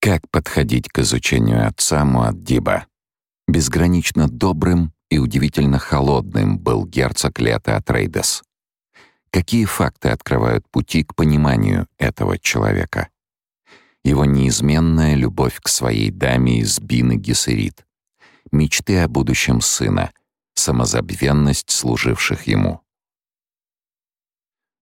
Как подходить к изучению отца Муаддиба? Безгранично добрым и удивительно холодным был герцог Лето Атрейдес. Какие факты открывают пути к пониманию этого человека? Его неизменная любовь к своей даме из Бины Гессерит, мечты о будущем сына, самозабвенность служивших ему.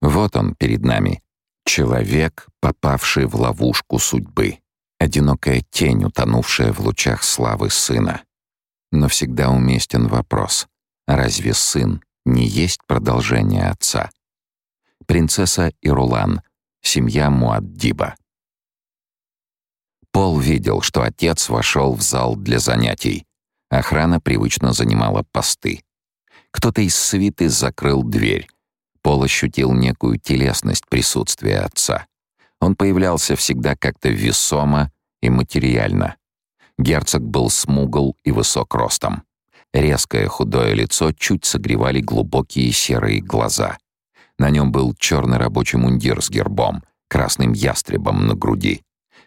Вот он перед нами, человек, попавший в ловушку судьбы, одинокая тень, утонувшая в лучах славы сына. Но всегда уместен вопрос, разве сын не есть продолжение отца? Принцесса Ирулан, семья Муаддиба. Пол видел, что отец вошел в зал для занятий. Охрана привычно занимала посты. Кто-то из свиты закрыл дверь. Пол ощутил некую телесность присутствия отца. Он появлялся всегда как-то весомо и материально. Герцог был смугл и высок ростом. Резкое худое лицо чуть согревали глубокие серые глаза. На нем был черный рабочий мундир с гербом, красным ястребом на груди.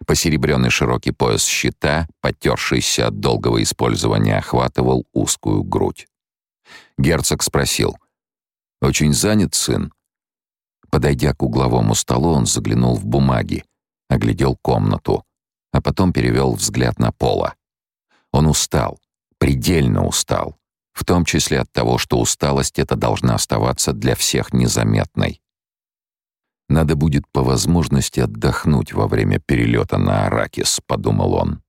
Посеребренный широкий пояс щита, потершийся от долгого использования, охватывал узкую грудь. Герцог спросил, «Очень занят сын?» Подойдя к угловому столу, он заглянул в бумаги, оглядел комнату, а потом перевел взгляд на Пола. Он устал, предельно устал, в том числе от того, что усталость эта должна оставаться для всех незаметной. «Надо будет по возможности отдохнуть во время перелета на Аракис», — подумал он.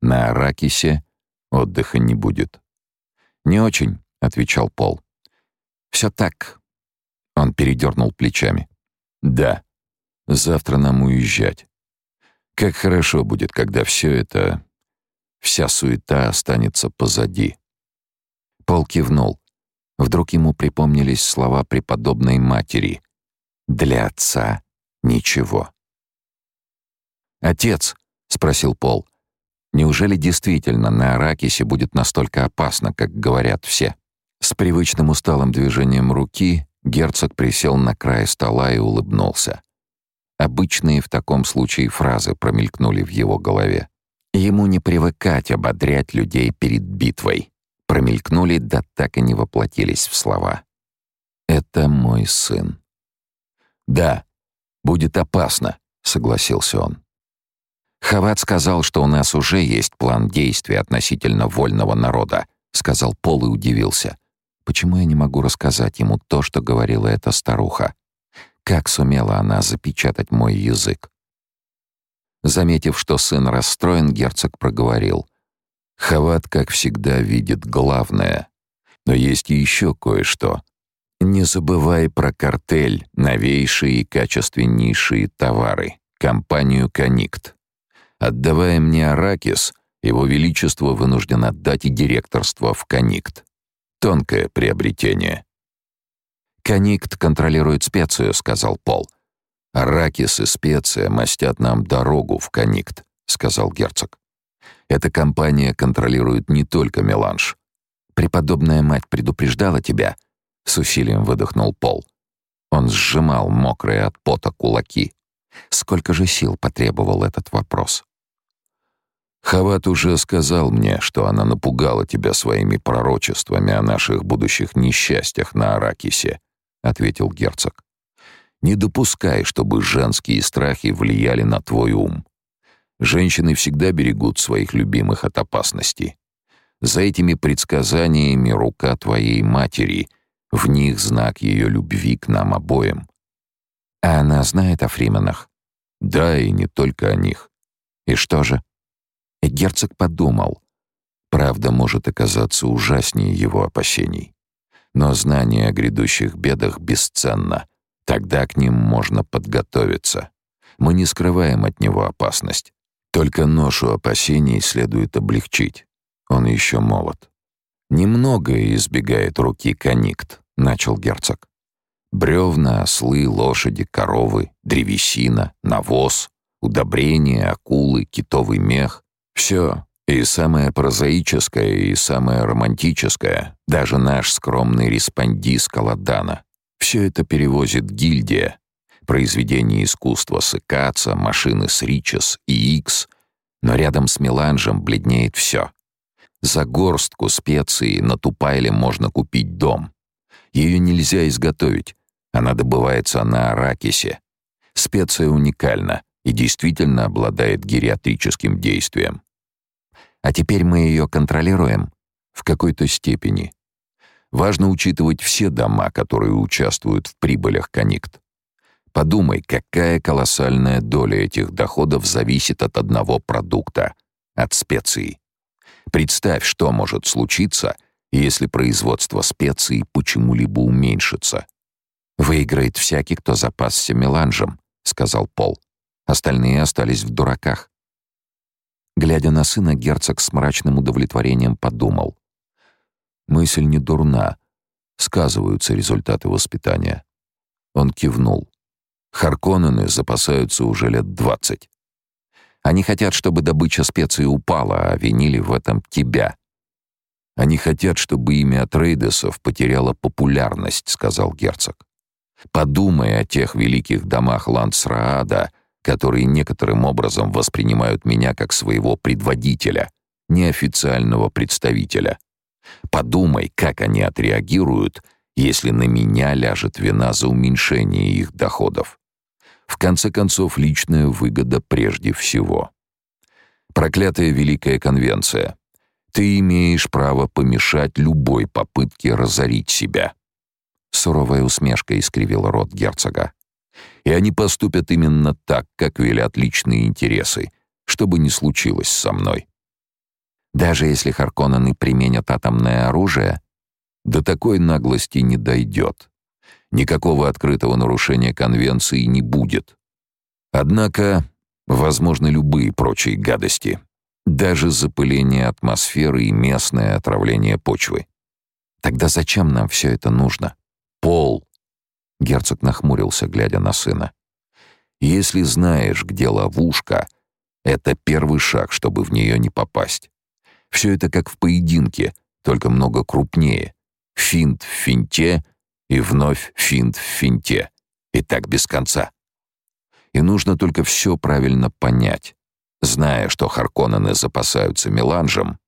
«На Аракисе отдыха не будет». «Не очень», — отвечал Пол. «Все так». Он передернул плечами. «Да, завтра нам уезжать. Как хорошо будет, когда все это, вся суета останется позади». Пол кивнул. Вдруг ему припомнились слова преподобной матери — для отца ничего. «Отец», — спросил Пол, — «неужели действительно на Аракисе будет настолько опасно, как говорят все?» С привычным усталым движением руки герцог присел на край стола и улыбнулся. Обычные в таком случае фразы промелькнули в его голове. Ему не привыкать ободрять людей перед битвой. Промелькнули, да так и не воплотились в слова. «Это мой сын». «Да, будет опасно», — согласился он. «Хават сказал, что у нас уже есть план действий относительно вольного народа», — сказал Пол и удивился. «Почему я не могу рассказать ему то, что говорила эта старуха? Как сумела она запечатать мой язык?» Заметив, что сын расстроен, герцог проговорил. «Хават, как всегда, видит главное. Но есть еще кое-что. Не забывай про картель, новейшие и качественнейшие товары, компанию «Коникт». Отдавая мне Аракис, его Величество вынужден отдать и директорство в «Коникт». Тонкое приобретение. «Коникт контролирует специю», — сказал Пол. «Аракис и специя мастят нам дорогу в Коникт», — сказал герцог. «Эта компания контролирует не только меланж. Преподобная мать предупреждала тебя», — с усилием выдохнул Пол. Он сжимал мокрые от пота кулаки. Сколько же сил потребовал этот вопрос? «Хават уже сказал мне, что она напугала тебя своими пророчествами о наших будущих несчастьях на Аракисе», — ответил герцог. «Не допускай, чтобы женские страхи влияли на твой ум. Женщины всегда берегут своих любимых от опасности. За этими предсказаниями рука твоей матери — в них знак ее любви к нам обоим. А она знает о Фрименах? Да, и не только о них. И что же? Герцог подумал. Правда может оказаться ужаснее его опасений. Но знание о грядущих бедах бесценно. Тогда к ним можно подготовиться. Мы не скрываем от него опасность. Только ношу опасений следует облегчить. Он еще молод. Немногое избегает руки Каникт, — начал герцог. Бревна, ослы, лошади, коровы, древесина, навоз, удобрения, акулы, китовый мех — все, и самое прозаическое, и самое романтическое, даже наш скромный респондис Каладана. Все это перевозит гильдия, произведения искусства Сыкаца, машины с Ричес и Икс, Рядом с меланжем бледнеет все. За горстку специй на Тупайле можно купить дом. Ее нельзя изготовить. Она добывается на аракисе. Специя уникальна и действительно обладает гериатрическим действием. А теперь мы ее контролируем в какой-то степени. Важно учитывать все дома, которые участвуют в прибылях Коникт. Подумай, какая колоссальная доля этих доходов зависит от одного продукта — от специй. Представь, что может случиться, если производство специй почему-либо уменьшится. «Выиграет всякий, кто запасся меланжем», — сказал Пол. Остальные остались в дураках. Глядя на сына, герцог с мрачным удовлетворением подумал. Мысль не дурна. Сказываются результаты воспитания. Он кивнул. Харконнены запасаются уже лет двадцать. Они хотят, чтобы добыча специй упала, а винили в этом тебя. Они хотят, чтобы имя Трейдесов потеряло популярность, сказал герцог. Подумай о тех великих домах Лансраада, которые некоторым образом воспринимают меня как своего предводителя, неофициального представителя. Подумай, как они отреагируют, если на меня ляжет вина за уменьшение их доходов. В конце концов, личная выгода прежде всего. Проклятая Великая Конвенция. Ты имеешь право помешать любой попытке разорить себя. Суровая усмешка искривила рот герцога. И они поступят именно так, как велят личные интересы, что бы ни случилось со мной. Даже если Харконнены применят атомное оружие, до такой наглости не дойдет. Никакого открытого нарушения конвенции не будет. Однако возможны любые прочие гадости, даже запыление атмосферы и местное отравление почвы. Тогда зачем нам все это нужно? Пол. Герцог нахмурился, глядя на сына. Если знаешь, где ловушка, это первый шаг, чтобы в нее не попасть. Все это как в поединке, только много крупнее. Финт в финте и вновь финт в финте. И так без конца. И нужно только все правильно понять. Зная, что Харконнены запасаются меланжем,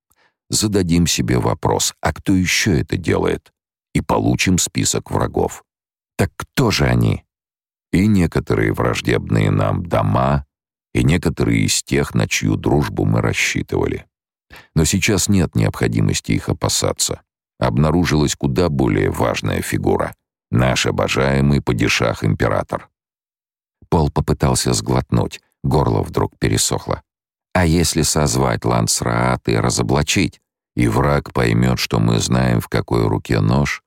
зададим себе вопрос, а кто еще это делает? И получим список врагов. Так кто же они? И некоторые враждебные нам дома, и некоторые из тех, на чью дружбу мы рассчитывали. Но сейчас нет необходимости их опасаться. Обнаружилась куда более важная фигура — наш обожаемый падишах-император. Пол попытался сглотнуть, горло вдруг пересохло. А если созвать Лансраат и разоблачить, и враг поймет, что мы знаем, в какой руке нож?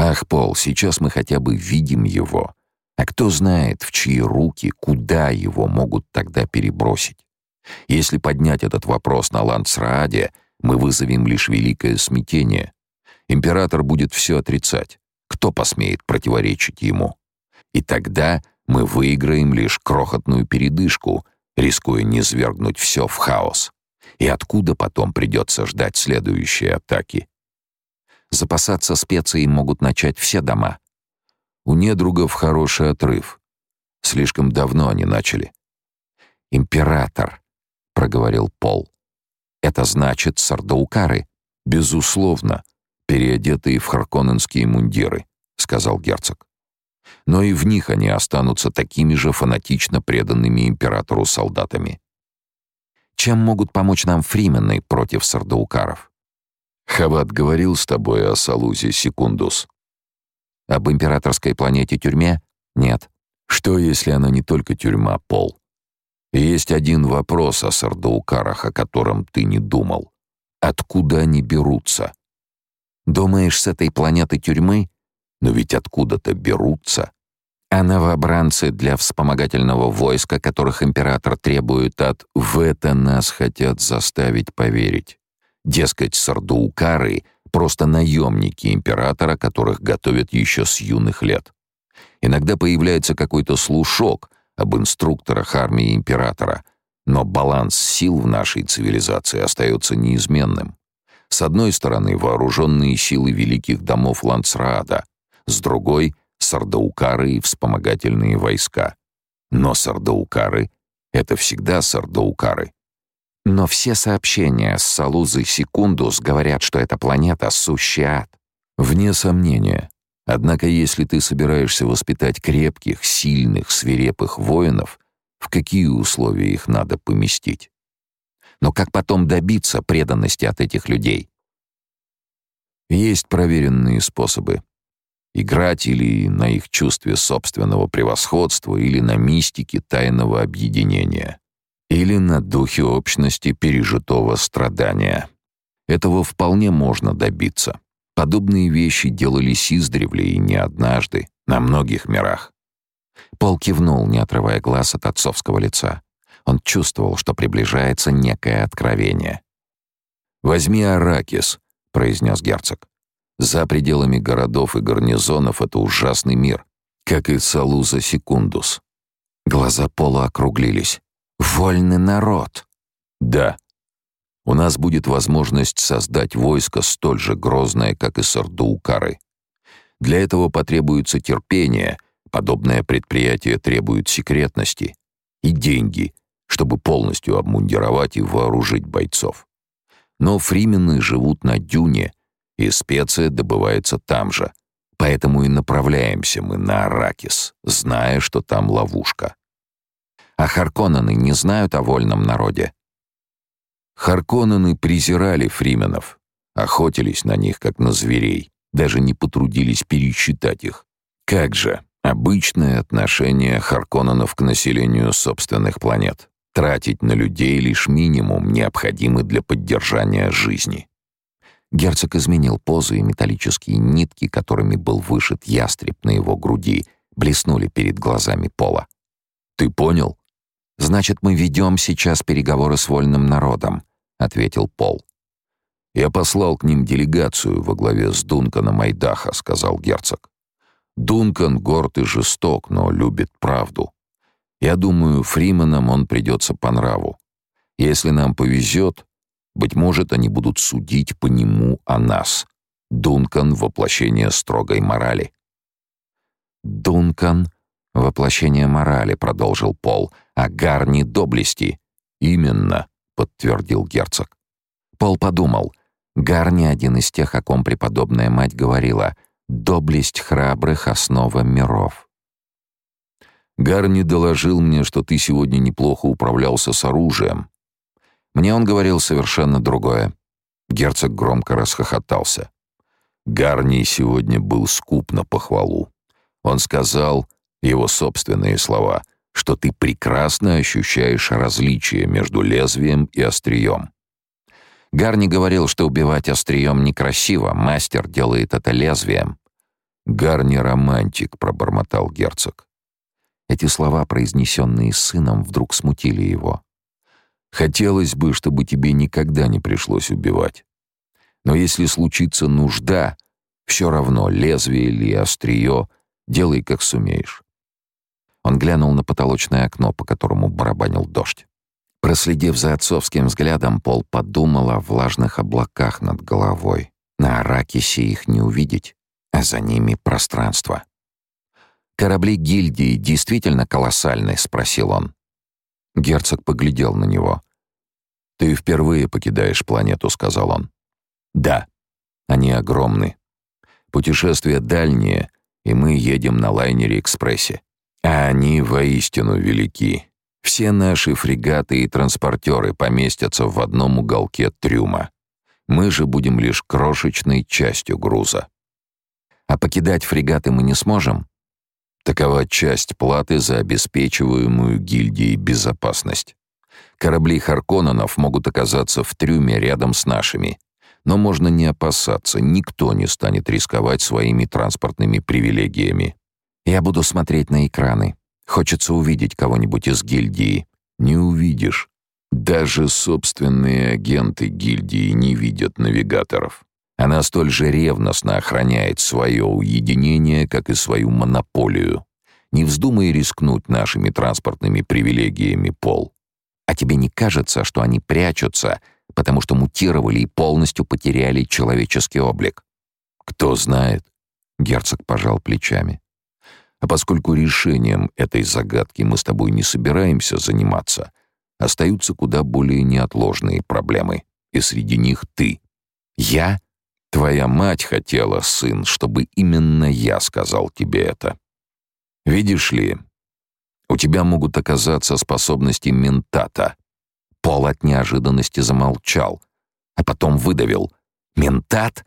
Ах, Пол, сейчас мы хотя бы видим его. А кто знает, в чьи руки, куда его могут тогда перебросить? Если поднять этот вопрос на Лансрааде, мы вызовем лишь великое смятение. Император будет все отрицать. Кто посмеет противоречить ему? И тогда мы выиграем лишь крохотную передышку, рискуя не свергнуть все в хаос. И откуда потом придется ждать следующей атаки? Запасаться специей могут начать все дома. У недругов хороший отрыв. Слишком давно они начали. Император проговорил Пол. Это значит сардаукары, безусловно, переодетые в харконненские мундиры, сказал герцог. Но и в них они останутся такими же фанатично преданными императору солдатами. Чем могут помочь нам фримены против сардаукаров? Хават говорил с тобой о Салузе Секундус. Об императорской планете-тюрьме? Нет. Что, если она не только тюрьма, Пол? Есть один вопрос о сардаукарах, о котором ты не думал. Откуда они берутся? Думаешь, с этой планеты тюрьмы? Но ведь откуда-то берутся. А новобранцы для вспомогательного войска, которых император требует от... В это нас хотят заставить поверить. Дескать, сардаукары — просто наемники императора, которых готовят еще с юных лет. Иногда появляется какой-то слушок — об инструкторах армии императора, но баланс сил в нашей цивилизации остается неизменным. С одной стороны вооруженные силы великих домов Лансраада, с другой — сардаукары и вспомогательные войска. Но сардаукары — это всегда сардаукары. Но все сообщения с Салузы Секундус говорят, что эта планета — сущий ад. Вне сомнения. Однако если ты собираешься воспитать крепких, сильных, свирепых воинов, в какие условия их надо поместить? Но как потом добиться преданности от этих людей? Есть проверенные способы. Играть или на их чувстве собственного превосходства, или на мистике тайного объединения, или на духе общности пережитого страдания. Этого вполне можно добиться. Подобные вещи делались издревле и не однажды, на многих мирах. Пол кивнул, не отрывая глаз от отцовского лица. Он чувствовал, что приближается некое откровение. «Возьми Аракис», — произнес герцог. «За пределами городов и гарнизонов это ужасный мир, как и Салуза Секундус». Глаза Пола округлились. «Вольный народ!» «Да. У нас будет возможность создать войско столь же грозное, как и Сардуукары. Для этого потребуется терпение, подобное предприятие требует секретности, и деньги, чтобы полностью обмундировать и вооружить бойцов. Но фримены живут на дюне, и специя добывается там же. Поэтому и направляемся мы на Аракис, зная, что там ловушка. Харконнены не знают о вольном народе. Харконнены презирали фрименов, охотились на них, как на зверей, даже не потрудились пересчитать их. Как же, обычное отношение Харконненов к населению собственных планет тратить на людей лишь минимум, необходимый для поддержания жизни. Герцог изменил позу, и металлические нитки, которыми был вышит ястреб на его груди, блеснули перед глазами Пола. «Ты понял?» «Значит, мы ведем сейчас переговоры с вольным народом», — ответил Пол. «Я послал к ним делегацию во главе с Дунканом Айдаха», — сказал герцог. «Дункан горд и жесток, но любит правду. Я думаю, Фриманам он придется по нраву. Если нам повезет, быть может, они будут судить по нему о нас. Дункан — воплощение строгой морали. «Дункан — воплощение морали», — продолжил Пол, — «а Гарни — доблести». «Именно», — подтвердил герцог. Пол подумал. Гарни — один из тех, о ком преподобная мать говорила, «доблесть храбрых — основа миров». Гарни доложил мне, что ты сегодня неплохо управлялся с оружием. Мне он говорил совершенно другое. Герцог громко расхохотался. Гарни сегодня был скуп на похвалу. Он сказал, его собственные слова, что ты прекрасно ощущаешь различие между лезвием и острием. Гарни говорил, что убивать острием некрасиво, мастер делает это лезвием. Гарни романтик, пробормотал герцог. Эти слова, произнесенные сыном, вдруг смутили его. «Хотелось бы, чтобы тебе никогда не пришлось убивать. Но если случится нужда, все равно, лезвие или острие, делай, как сумеешь». Он глянул на потолочное окно, по которому барабанил дождь. Проследив за отцовским взглядом, Пол подумал о влажных облаках над головой. На Аракисе их не увидеть, а за ними пространство. «Корабли гильдии действительно колоссальны?» — спросил он. Герцог поглядел на него. «Ты впервые покидаешь планету», — сказал он. «Да, они огромны. Путешествия дальние, и мы едем на лайнере-экспрессе. А они воистину велики. Все наши фрегаты и транспортеры поместятся в одном уголке трюма. Мы же будем лишь крошечной частью груза. А покидать фрегаты мы не сможем? Такова часть платы за обеспечиваемую гильдией безопасность. Корабли Харконненов могут оказаться в трюме рядом с нашими, но можно не опасаться, никто не станет рисковать своими транспортными привилегиями. Я буду смотреть на экраны. Хочется увидеть кого-нибудь из гильдии. Не увидишь. Даже собственные агенты гильдии не видят навигаторов. Она столь же ревностно охраняет свое уединение, как и свою монополию. Не вздумай рискнуть нашими транспортными привилегиями, Пол. А тебе не кажется, что они прячутся, потому что мутировали и полностью потеряли человеческий облик? Кто знает? Герцог пожал плечами. А поскольку решением этой загадки мы с тобой не собираемся заниматься, остаются куда более неотложные проблемы, и среди них ты. Я? Твоя мать хотела, сын, чтобы именно я сказал тебе это. Видишь ли, у тебя могут оказаться способности ментата. Пол от неожиданности замолчал, а потом выдавил. «Ментат?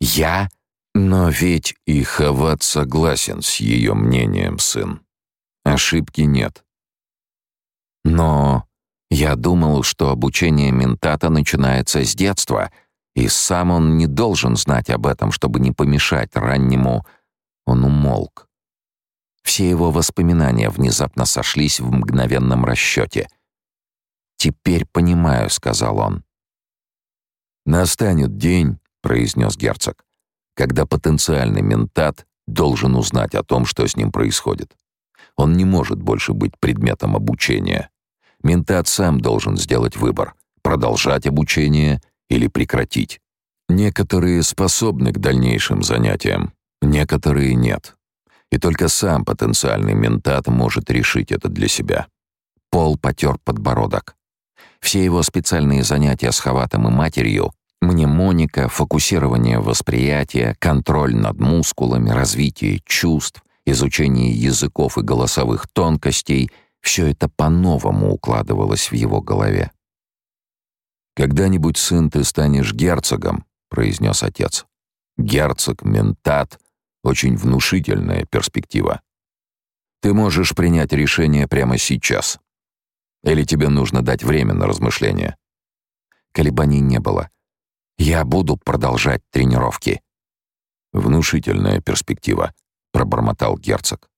Я?» Но ведь и Хават согласен с ее мнением, сын. Ошибки нет. Но я думал, что обучение ментата начинается с детства, и сам он не должен знать об этом, чтобы не помешать раннему... Он умолк. Все его воспоминания внезапно сошлись в мгновенном расчете. «Теперь понимаю», — сказал он. «Настанет день», — произнес герцог, «когда потенциальный ментат должен узнать о том, что с ним происходит. Он не может больше быть предметом обучения. Ментат сам должен сделать выбор — продолжать обучение или прекратить. Некоторые способны к дальнейшим занятиям, некоторые нет. И только сам потенциальный ментат может решить это для себя. Пол потер подбородок. Все его специальные занятия с Хаватом и матерью мнемоника, фокусирование восприятия, контроль над мускулами, развитие чувств, изучение языков и голосовых тонкостей — все это по-новому укладывалось в его голове. «Когда-нибудь, сын, ты станешь герцогом», — произнес отец. «Герцог, ментат — очень внушительная перспектива. Ты можешь принять решение прямо сейчас. Или тебе нужно дать время на размышление?» Колебаний не было. «Я буду продолжать тренировки». «Внушительная перспектива», — пробормотал герцог.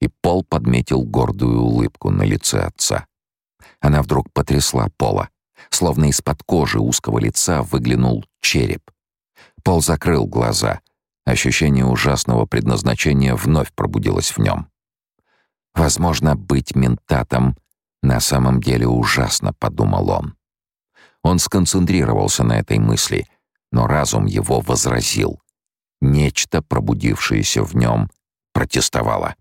И Пол подметил гордую улыбку на лице отца. Она вдруг потрясла Пола. Словно из-под кожи узкого лица выглянул череп. Пол закрыл глаза. Ощущение ужасного предназначения вновь пробудилось в нем. «Возможно, быть ментатом на самом деле ужасно», — подумал он. Он сконцентрировался на этой мысли, но разум его возразил. Нечто, пробудившееся в нем, протестовало.